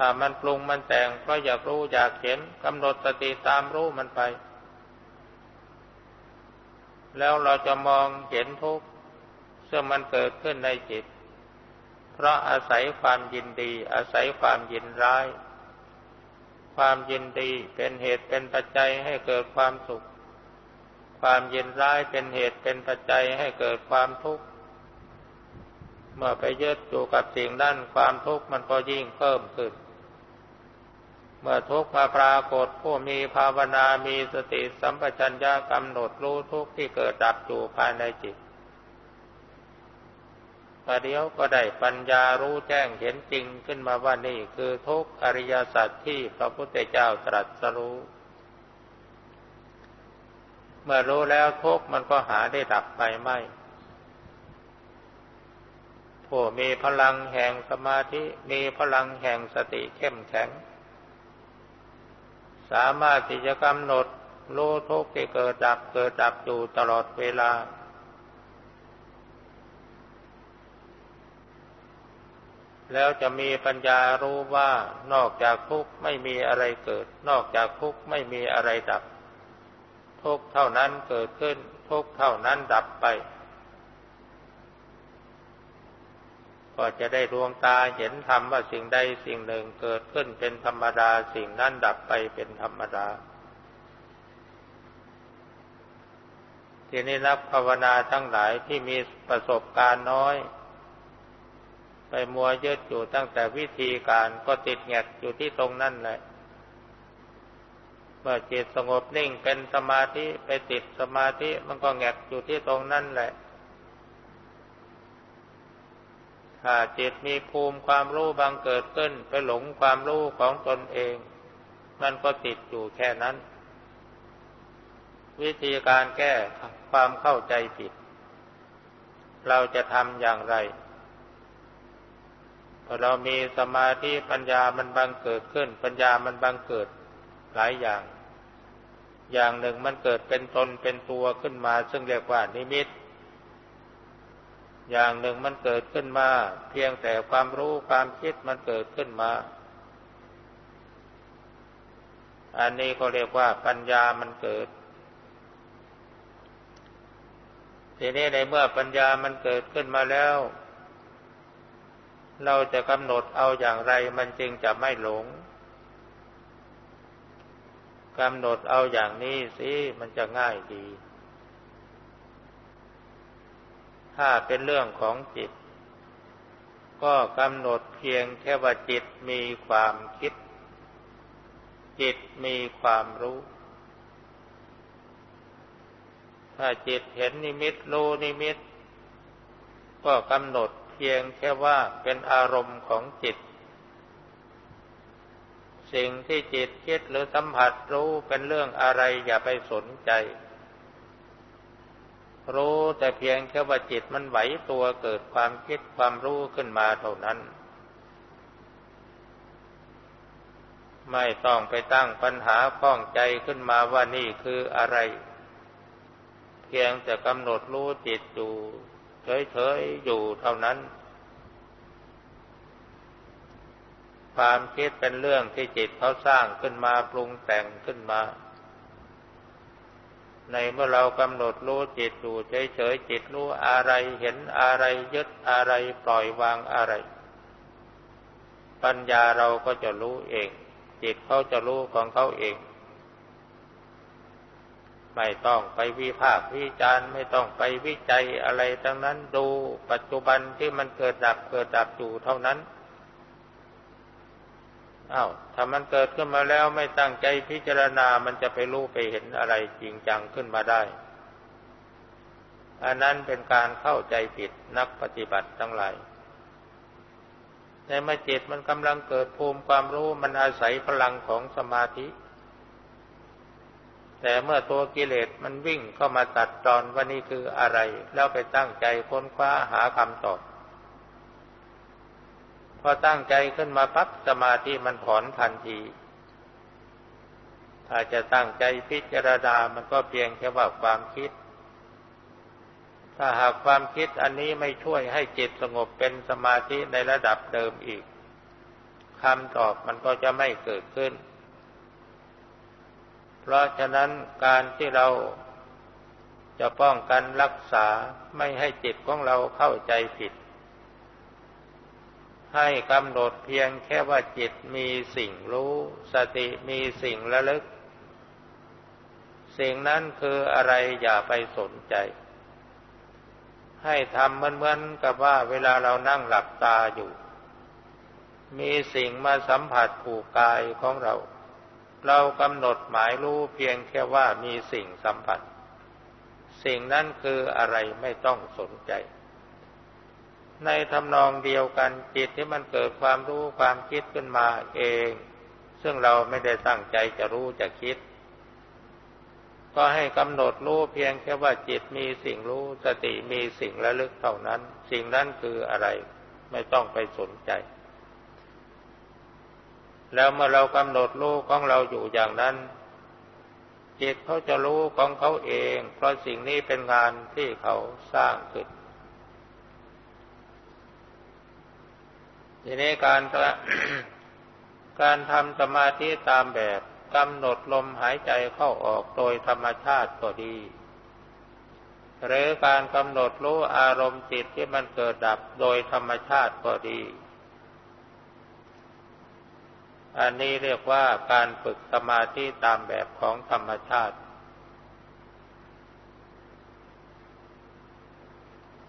ถ้ามันปรุงมันแต่งเพราะอยากรู้อยากเห็นกำหนดสติตามรู้มันไป แล้วเราจะมองเห็นทุกข์ซึ่งมันเกิดขึ้นในจิต เพราะอาศัยความยินดี อาศัยความยินร้าย ความยินดีเป็นเหตุเป็นปัจจัยให้เกิดความสุข ความยินร้ายเป็นเหตุเป็นปัจจัยให้เกิดความทุกข์เมื่อไปยึดอยู่กับสิ่งนั้นความทุกข์มันก็ยิ่งเพิ่มขึ้น เมื่อทุกข์มาปรากฏผู้มีภาวนามีสติสัมปชัญญะกำหนดรู้ทุกข์ที่เกิดดับอยู่ภายในจิตประเดี๋ยวก็ได้ปัญญารู้แจ้งเห็นจริงขึ้นมาว่านี่คือทุกข์อริยสัจที่พระพุทธเจ้าตรัสรู้ เมื่อรู้แล้วทุกข์มันก็หาได้ดับไปไม่ผู้มีพลังแห่งสมาธิมีพลังแห่งสติเข้มแข็ง สามารถที่จะกำหนดรู้ทุกที่เกิดดับเกิดดับอยู่ตลอดเวลา แล้วจะมีปัญญารู้ว่านอกจากทุกข์ไม่มีอะไรเกิด นอกจากทุกข์ไม่มีอะไรดับ ทุกข์เท่านั้นเกิดขึ้น ทุกข์เท่านั้นดับไป ก็จะได้ดวงตาเห็นธรรมว่าสิ่งใดสิ่งหนึ่งเกิดขึ้นเป็นธรรมดาสิ่งนั้นดับไปเป็นธรรมดา ทีนี้นักภาวนาทั้งหลายที่มีประสบการณ์น้อย ไปมัวยึดอยู่ตั้งแต่วิธีการก็ติดแงกอยู่ที่ตรงนั่นแหละเมื่อจิตสงบนิ่งเป็นสมาธิไปติดสมาธิมันก็แงกอยู่ที่ตรงนั่นแหละ ถ้าจิตมีภูมิความรู้บางเกิดขึ้นไปหลงความรู้ของตนเอง มันก็ติดอยู่แค่นั้น วิธีการแก้ความเข้าใจผิด เราจะทำอย่างไรพอเรามีสมาธิปัญญามันบังเกิดขึ้น ปัญญามันบังเกิดหลายอย่าง อย่างหนึ่งมันเกิดเป็นตนเป็นตัวขึ้นมา ซึ่งเรียกว่านิมิต อย่างหนึ่งมันเกิดขึ้นมา เพียงแต่ความรู้ความคิดมันเกิดขึ้นมา อันนี้ก็เรียกว่าปัญญามันเกิด ทีนี้ในเมื่อปัญญามันเกิดขึ้นมาแล้ว เราจะกำหนดเอาอย่างไรมันจึงจะไม่หลงกำหนดเอาอย่างนี้สิมันจะง่ายดี ถ้าเป็นเรื่องของจิต ก็กำหนดเพียงแค่ว่าจิตมีความคิด จิตมีความรู้ ถ้าจิตเห็นนิมิตรู้นิมิต ก็กำหนดเพียงแค่ว่าเป็นอารมณ์ของจิต สิ่งที่จิตคิดหรือสัมผัสรู้เป็นเรื่องอะไรอย่าไปสนใจ รู้แต่เพียงแค่ว่าจิตมันไหวตัวเกิดความคิดความรู้ขึ้นมาเท่านั้น ไม่ต้องไปตั้งปัญหาข้องใจขึ้นมาว่านี่คืออะไร เพียงแต่กำหนดรู้จิตอยู่เฉยๆอยู่เท่านั้น ความคิดเป็นเรื่องที่จิตเขาสร้างขึ้นมาปรุงแต่งขึ้นมา ในเมื่อเรากำหนดรู้จิตอยู่เฉยๆจิตรู้อะไรเห็นอะไรยึดอะไรปล่อยวางอะไร ปัญญาเราก็จะรู้เอง จิตเขาจะรู้ของเขาเอง ไม่ต้องไปวิพากษ์วิจารณ์ไม่ต้องไปวิจัยอะไรทั้งนั้นดูปัจจุบันที่มันเกิดดับเกิดดับอยู่เท่านั้น อา้าวถ้ามันเกิดขึ้นมาแล้วไม่ตั้งใจพิจารณา มันจะไปรู้ไปเห็นอะไรจริงจังขึ้นมาได้ อันนั้นเป็นการเข้าใจผิดนักปฏิบัติทั้งหลายในเมื่อจิตมันกำลังเกิดภูมิความรู้มันอาศัยพลังของสมาธิ แต่เมื่อตัวกิเลสมันวิ่งเข้ามาตัดตอนว่านี่คืออะไร แล้วไปตั้งใจค้นคว้าหาคำตอบ พอตั้งใจขึ้นมาปั๊บสมาธิมันถอนทันที ถ้าจะตั้งใจพิจารณามันก็เพียงแค่ว่าความคิด ถ้าหากความคิดอันนี้ไม่ช่วยให้จิตสงบเป็นสมาธิในระดับเดิมอีกคำตอบมันก็จะไม่เกิดขึ้น เพราะฉะนั้นการที่เราจะป้องกันรักษาไม่ให้จิตของเราเข้าใจผิด ให้กำหนดเพียงแค่ว่าจิตมีสิ่งรู้ สติมีสิ่งระลึก สิ่งนั้นคืออะไรอย่าไปสนใจ ให้ทำเหมือนๆกับว่าเวลาเรานั่งหลับตาอยู่ มีสิ่งมาสัมผัสผูกกายของเรา เรากำหนดหมายรู้เพียงแค่ว่ามีสิ่งสัมผัส สิ่งนั้นคืออะไรไม่ต้องสนใจ ในทำนองเดียวกันจิตที่มันเกิดความรู้ความคิดขึ้นมาเอง ซึ่งเราไม่ได้ตั้งใจจะรู้จะคิด ก็ให้กำหนดรู้เพียงแค่ว่าจิตมีสิ่งรู้สติมีสิ่งระลึกเท่านั้น สิ่งนั้นคืออะไร ไม่ต้องไปสนใจ แล้วเมื่อเรากำหนดรู้ของเราอยู่อย่างนั้นจิตเขาจะรู้ของเขาเอง เพราะสิ่งนี้เป็นงานที่เขาสร้างขึ้น ทีนี้การการทำสมาธิตามแบบกำหนดลมหายใจเข้าออกโดยธรรมชาติก็ดี หรือการกำหนดรู้อารมณ์จิตที่มันเกิดดับโดยธรรมชาติก็ดี อันนี้เรียกว่าการฝึกสมาธิตามแบบของธรรมชาติ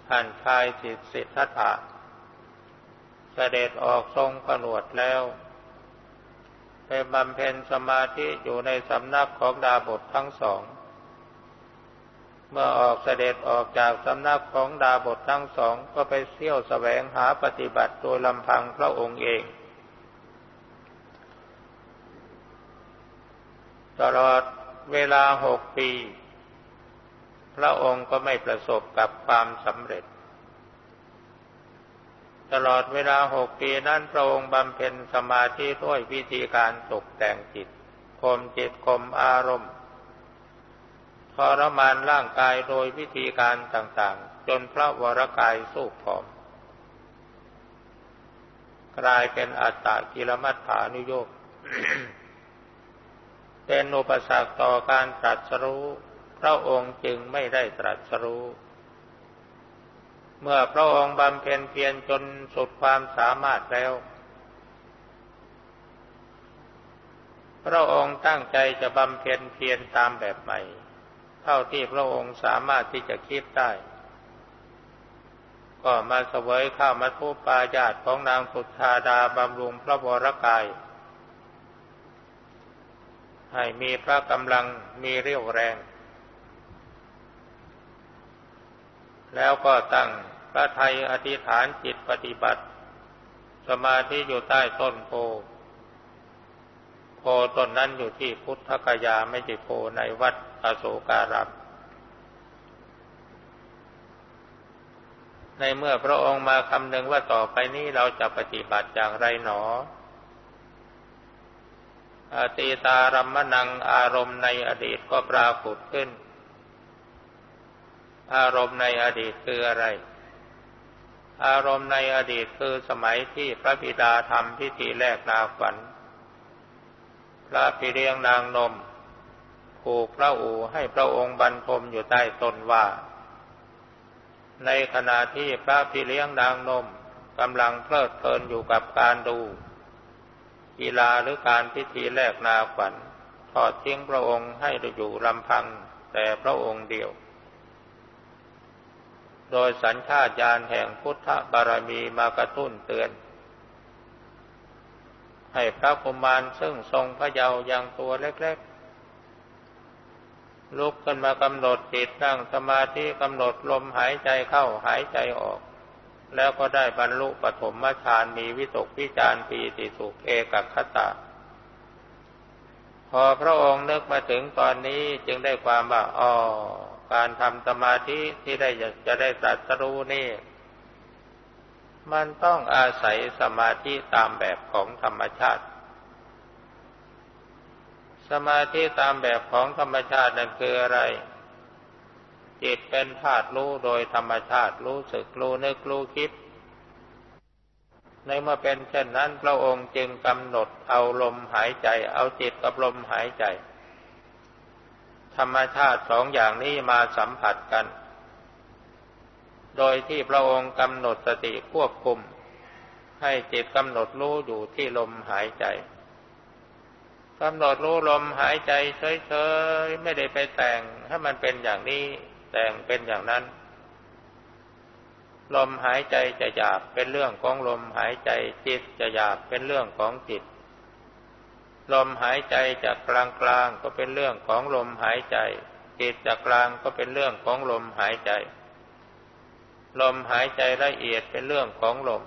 ท่านชายสิทธิสิทธัตถะ เสด็จออกทรงผนวดแล้ว ไปบำเพ็ญสมาธิอยู่ในสำนักของดาบททั้งสอง เมื่อออกเสด็จออกจากสำนักของดาบททั้งสองก็ไปเที่ยวแสวงหาปฏิบัติโดยลำพังพระองค์เองตลอดเวลาหกปี พระองค์ก็ไม่ประสบกับความสำเร็จ ตลอดเวลาหกปีนั้นพระองค์บำเพ็ญสมาธิด้วยวิธีการตกแต่งจิตข่มจิตข่มอารมณ์ทรมานร่างกายโดยวิธีการต่างๆ จนพระวรกายสู้ผอม กลายเป็นอัตตะกิลมัฏฐานุโยกเป็นอุปสรรคต่อการตรัสรู้ พระองค์จึงไม่ได้ตรัสรู้ เมื่อพระองค์บำเพ็ญเพียรจนสุดความสามารถแล้ว พระองค์ตั้งใจจะบำเพ็ญเพียรตามแบบใหม่ เท่าที่พระองค์สามารถที่จะคิดได้ ก็มาเสวยข้าวมาทุปาญาติของนางสุธาดาบำรุงพระวรกาย ให้มีพระกำลังมีเรี่ยวแรงแล้วก็ตั้ง พระไทยอธิษฐานจิตปฏิบัติ สมาธิอยู่ใต้ต้นโพโพต้นนั้นอยู่ที่พุทธกยาไม่ใช่โพในวัดอโศการามในเมื่อพระองค์มาคำนึงว่าต่อไปนี้เราจะปฏิบัติอย่างไรหนออตีตารัมมนังอารมณ์ในอดีตก็ปรากฏขึ้น อารมณ์ในอดีตคืออะไร อารมณ์ในอดีตคือสมัยที่พระบิดาทำพิธีแลกนาฝันพระพิเรียงนางนมผูกพระอูให้พระองค์บรรทมอยู่ใต้ต้นว่า ในขณะที่พระพิเลี้ยงนางนมกำลังเพลิดเพลินอยู่กับการดูกีฬาหรือการพิธีแลกนาฝันทอดทิ้งพระองค์ให้อยู่ลำพังแต่พระองค์เดียว โดยสัญชาตญาณแห่งพุทธบารมีมากระตุ้นเตือน ให้พระกุมารซึ่งทรงพระเยาว์อย่างตัวเล็กๆ ลุกขึ้นมากำหนดจิตนั่งสมาธิกำหนดลมหายใจเข้าหายใจออก แล้วก็ได้บรรลุปฐมฌานมีวิตกวิจารปีติสุขเอกคตาพอพระองค์นึกมาถึงตอนนี้จึงได้ความว่าอ๋อ การทำสมาธิที่ได้จะได้ตรัสรู้นี่ มันต้องอาศัยสมาธิตามแบบของธรรมชาติ สมาธิตามแบบของธรรมชาตินั่นคืออะไร จิตเป็นธาตุรู้โดยธรรมชาติรู้สึกรู้นึกรู้คิดในเมื่อเป็นเช่นนั้นพระองค์จึงกำหนดเอาลมหายใจ เอาจิตกับลมหายใจ รรมชาติสองอย่างนี้มาสัมผัสกัน โดยที่พระองค์กำหนดสติควบคุม ให้จิตกำหนดรู้อยู่ที่ลมหายใจกำหนดรู้ลมหายใจเฉยๆไม่ได้ไปแต่งให้มันเป็นอย่างนี้ แต่งเป็นอย่างนั้น ลมหายใจจะหยาบเป็นเรื่องของลมหายใจจิตจะหยาบเป็นเรื่องของจิต ลมหายใจจะกกลางกลางก็เป็นเรื่องของลมหายใจ จิตจะกลางก็เป็นเรื่องของลมหายใจ ลมหายใจละเอียดเป็นเรื่องของลม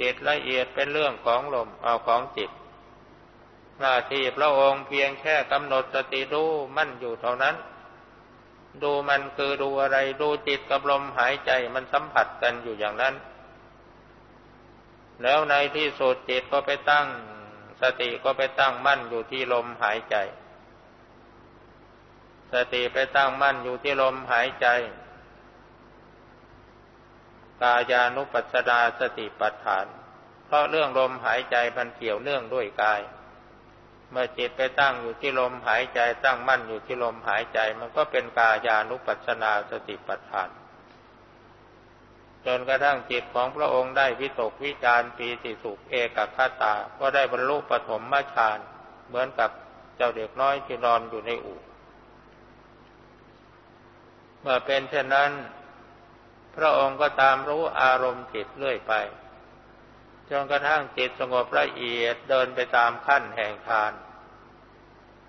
จิตละเอียดเป็นเรื่องของลมเอาของจิต หน้าที่พระองค์เพียงแค่กำหนดสติรู้มั่นอยู่เท่านั้น ดูมันคือดูอะไรดูจิตกับลมหายใจมันสัมผัสกันอยู่อย่างนั้น แล้วในที่สุดจิตก็ไปตั้ง สติก็ไปตั้งมั่นอยู่ที่ลมหายใจ สติไปตั้งมั่นอยู่ที่ลมหายใจ กายานุปัสสดาสติปัฏฐาน เพราะเรื่องลมหายใจมันเกี่ยวเนื่องด้วยกาย เมื่อจิตไปตั้งอยู่ที่ลมหายใจ ตั้งมั่นอยู่ที่ลมหายใจ มันก็เป็นกายานุปัสสนาสติปัฏฐาน จนกระทั่งจิตของพระองค์ได้วิตกวิจารปีติสุขเอกคตา ก็ได้บรรลุปฐมฌานเหมือนกับเจ้าเด็กน้อยที่นอนอยู่ในอู่เมื่อเป็นเช่นนั้น พระองค์ก็ตามรู้อารมณ์จิตเรื่อยไปจนกระทั่งจิตสงบละเอียดเดินไปตามขั้นแห่งฌาน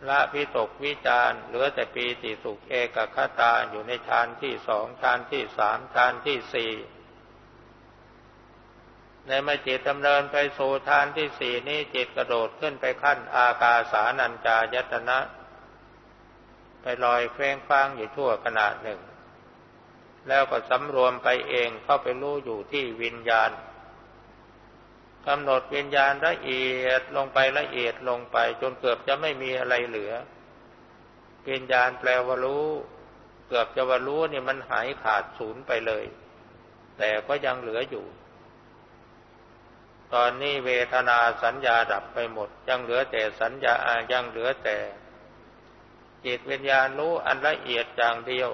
ละพิตกวิจารเหลือแต่ปีติสุขเอกคตาอยู่ในฌานที่สองฌานที่สามฌานที่สี่ ในเมื่อจิตดำเนินไปสู่ฌานที่สี่นี้จิตกระโดดขึ้นไปขั้นอากาสานัญจายตนะ ไปลอยเฟ้งฟ้างอยู่ทั่วขนาดหนึ่ง แล้วก็สำรวมไปเองเข้าไปรู้อยู่ที่วิญญาณกำหนดวิญญาณละเอียดลงไปละเอียดลงไป จนเกือบจะไม่มีอะไรเหลือ วิญญาณแปลว่ารู้ เกือบจะว่ารู้นี่มันหายขาดศูนย์ไปเลย แต่ก็ยังเหลืออยู่ ตอนนี้เวทนาสัญญาดับไปหมด ยังเหลือแต่สัญญายังเหลือแต่จิตวิญญาณรู้อันละเอียดอย่างเดียว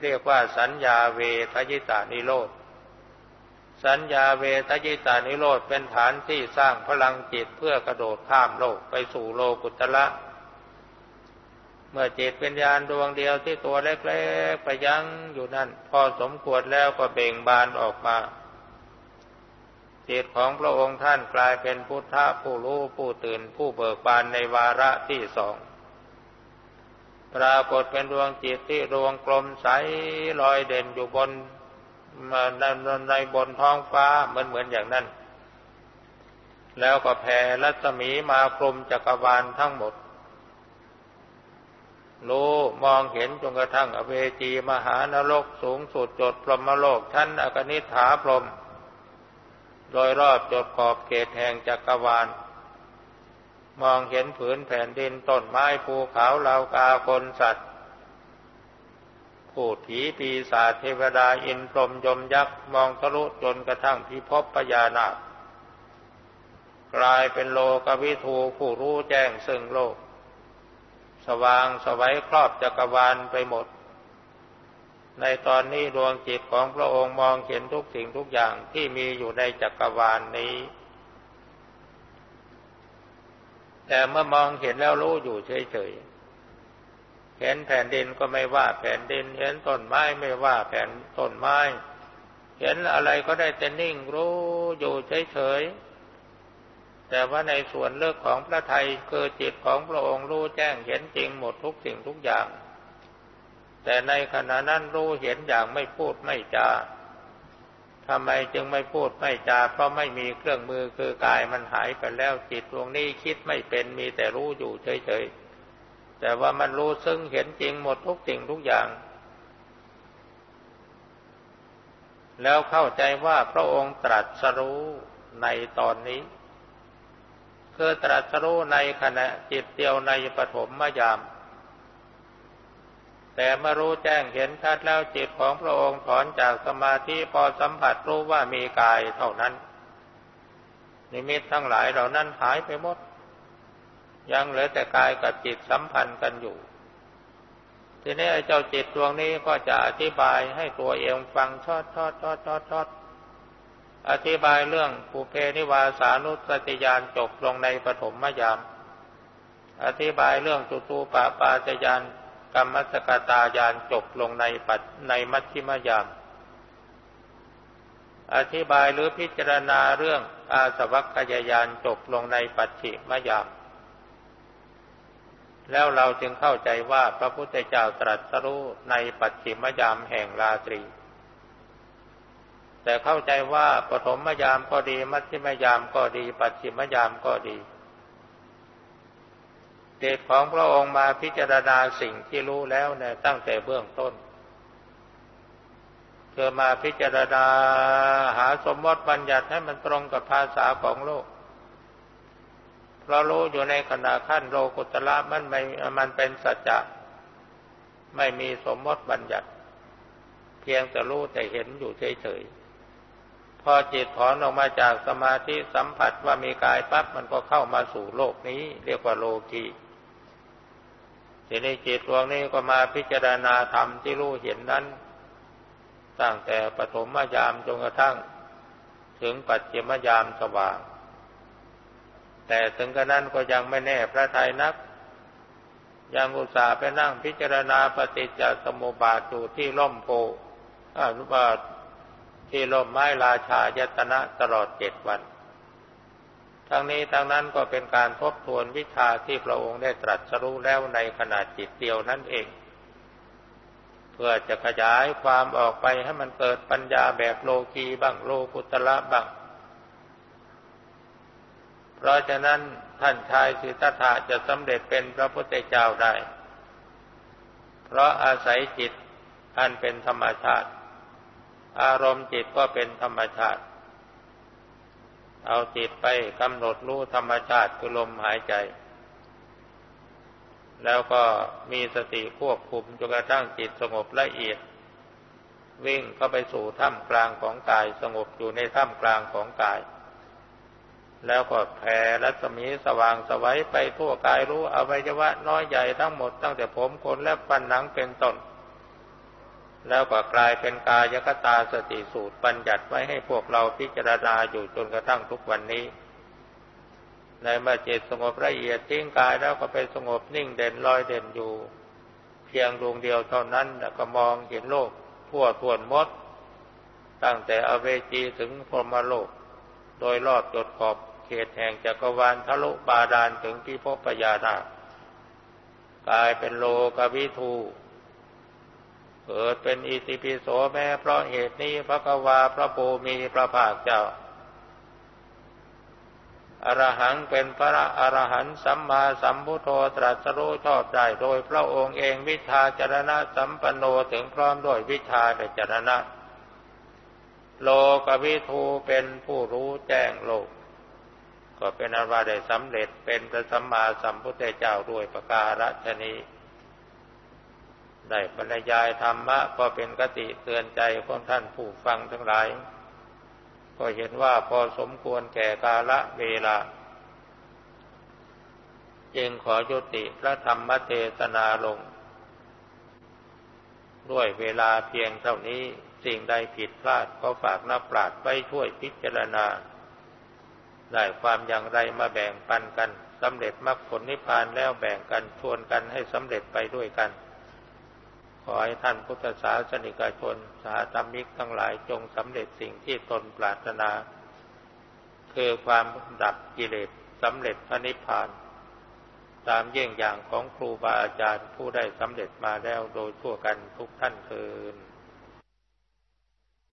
เรียกว่าสัญญาเวทยิตานิโรธสัญญาเวทยิตานิโรธเป็นฐานที่สร้างพลังจิตเพื่อกระโดดข้ามโลกไปสู่โลกุตละ เมื่อจิตเป็นญาณดวงเดียวที่ตัวเล็กๆไปยั้งอยู่นั่น พอสมควรแล้วก็เบ่งบานออกมา จิตของพระองค์ท่านกลายเป็นพุทธะผู้รู้ผู้ตื่นผู้เบิกบานในวาระที่สองปรากฏเป็นดวงจิตที่ดวงกลมใสลอยเด่นอยู่บนในในบนท้องฟ้าเหมือนเหมือนอย่างนั้น แล้วก็แผ่รัศมีมาคลุมจักรวาลทั้งหมด รู้มองเห็นจนกระทั่งอเวจีมหานรกสูงสุดจดพรหมโลกชั้นอกนิฐาพรหม โดยรอบจดขอบเขตแห่งจักรวาล มองเห็นผืนแผ่นดินต้นไม้ภูเขาเหล่ากาคนสัตว์ ผู้ผีปีศาจเทวดาอินพรมยมยักษ์มองทะลุจนกระทั่งพิภพปยานาคกลายเป็นโลกวิทูผู้รู้แจ้งซึ่งโลก สว่างสวัยครอบจักรวาลไปหมด ในตอนนี้ดวงจิตของพระองค์มองเห็นทุกสิ่งทุกอย่างที่มีอยู่ในจักรวาลนนี้ แต่เมื่อมองเห็นแล้วรู้อยู่เฉยๆ เห็นแผ่นดินก็ไม่ว่าแผ่นดิน เห็นต้นไม้ไม่ว่าแผ่นต้นไม้ เห็นอะไรก็ได้แต่นิ่งรู้อยู่เฉยๆแต่ว่าในส่วนเลือกของพระไทยคือจิตของพระองค์รู้แจ้งเห็นจริงหมดทุกสิ่งทุกอย่าง แต่ในขณะนั้นรู้เห็นอย่างไม่พูดไม่จาทำไมจึงไม่พูดไม่จา เพราะไม่มีเครื่องมือคือกายมันหายไปแล้วจิตดวงนี้คิดไม่เป็นมีแต่รู้อยู่เฉยๆ แต่ว่ามันรู้ซึ่งเห็นจริงหมดทุกสิ่งทุกอย่าง แล้วเข้าใจว่าพระองค์ตรัสรู้ในตอนนี้ คือตรัสรู้ในขณะจิตเดียวในปฐมมยาม แต่เมื่อรู้แจ้งเห็นชัดแล้วจิตของพระองค์ถอนจากสมาธิพอสัมผัสรู้ว่ามีกายเท่านั้น นิมิตทั้งหลายเหล่านั้นหายไปหมด ยังเหลือแต่กายกับจิตสัมพันธ์กันอยู่ ทีนี้ไอ้เจ้าจิตดวงนี้ก็จะอธิบายให้ตัวเองฟังชอดชอดชอดชอดชอดอธิบายเรื่องภูเพนิวาสานุสติยานจบลงในปฐมมยาม อธิบายเรื่องจุตูปปาจยาน กรรมสกตายานจบลงในปัจในมัชฌิมยาม อธิบายหรือพิจารณาเรื่องอาสวัคยายานจบลงในปัจฉิมยาม แล้วเราจึงเข้าใจว่าพระพุทธเจ้าตรัสรู้ในปัจฉิมยามแห่งราตรี แต่เข้าใจว่าปฐมยามก็ดี มัชฌิมยามก็ดี ปัจฉิมยามก็ดี เดชของพระองค์มาพิจารณาสิ่งที่รู้แล้วเนี่ยตั้งแต่เบื้องต้นเพื่อมาพิจารณาหาสมมติบัญญัติให้มันตรงกับภาษาของโลก เพราะรู้อยู่ในขณะขั้นโลกุตละมันไม่มันเป็นสัจจะไม่มีสมมติบัญญัติ เพียงแต่รู้แต่เห็นอยู่เฉยๆ พอจิตถอนออกมาจากสมาธิสัมผัสว่ามีกายปั๊บมันก็เข้ามาสู่โลกนี้ เรียกว่าโลกี ทีนี้จิตดวงนี้ก็มาพิจารณาธรรมที่รู้เห็นนั้น ตั้งแต่ปฐมยามจนกระทั่ง ถึงปัจเจมยามสว่าง แต่ถึงกระนั้นก็ยังไม่แน่พระทัยนัก ยังอุตส่าห์ไปนั่งพิจารณาปฏิจจสมุปบาทอยู่ที่ล่มโพอ่าที่ล่มไม้ราชายตนะตลอดเจ็ดวัน ทั้งนี้ทั้งนั้นก็เป็นการทบทวนวิชาที่พระองค์ได้ตรัสรู้แล้วในขณะจิตเดียวนั่นเอง เพื่อจะขยายความออกไปให้มันเกิดปัญญาแบบโลกีบ้างโลกุตละบ้าง เพราะฉะนั้นท่านชายสิทธัตถะจะสำเร็จเป็นพระพุทธเจ้าได้ เพราะอาศัยจิตอันเป็นธรรมชาติ อารมณ์จิตก็เป็นธรรมชาติ เอาจิตไปกำหนดรู้ธรรมชาติคือลมหายใจ แล้วก็มีสติควบคุมจนกระทั่งจิตสงบละเอียด วิ่งเข้าไปสู่ถ้ำกลางของกายสงบอยู่ในถ้ำกลางของกาย แล้วก็แผ่รัศมีสว่างสวัยไปทั่วกายรู้อวัยวะน้อยใหญ่ทั้งหมดตั้งแต่ผมขนและฟันหนังเป็นต้น แล้วก็กลายเป็นกายกตาสติสูตรบัญญัติไว้ให้พวกเราพิจารณาอยู่จนกระทั่งทุกวันนี้ ในเมื่อจิตสงบละเอียดทิ้งกายแล้วก็ไปสงบนิ่งเด่นลอยเด่นอยู่ เพียงดวงเดียวเท่านั้นแล้วก็มองเห็นโลก ทั่วทวนมด ตั้งแต่อเวจีถึงพรหมโลก โดยรอบจดขอบเขตแห่งจักรวาลทะลุบาดาลถึงพิภพปยานากลายเป็นโลกวิทู กิดเป็นอิติปิโสแม้เพราะเหตุนี้พระกวาพระภูมีพระภาคเจ้าอรหังเป็นพระอรหันต์สัมมาสัมพุทโธตรัสรู้ชอบได้โดยพระองค์เองวิชาจรณะสัมปันโนถึงพร้อมด้วยวิชาจรณะ โลกวิทูเป็นผู้รู้แจ้งโลก ก็เป็นอว่าได้สำเร็จเป็นพระสัมมาสัมพุทธเจ้าด้วยประการฉนี้ ได้บรรยายธรรมะก็เป็นกติเตือนใจของท่านผู้ฟังทั้งหลาย ก็เห็นว่าพอสมควรแก่กาละเวลา จึงขอยุติพระธรรมเทศนาลง ด้วยเวลาเพียงเท่านี้สิ่งใดผิดพลาดก็ฝากนักปราชญ์ไปช่วยพิจารณา ได้ความอย่างไรมาแบ่งปันกันสำเร็จมรรคผลนิพพานแล้วแบ่งกันชวนกันให้สำเร็จไปด้วยกัน ขอให้ท่านพุทธศาสนิกชนสาธมิกทั้งหลายจงสำเร็จสิ่งที่ตนปรารถนา คือความดับกิเลสสำเร็จพระนิพพาน ตามเยี่ยงอย่างของครูบาอาจารย์ผู้ได้สำเร็จมาแล้วโดยทั่วกันทุกท่านเทอ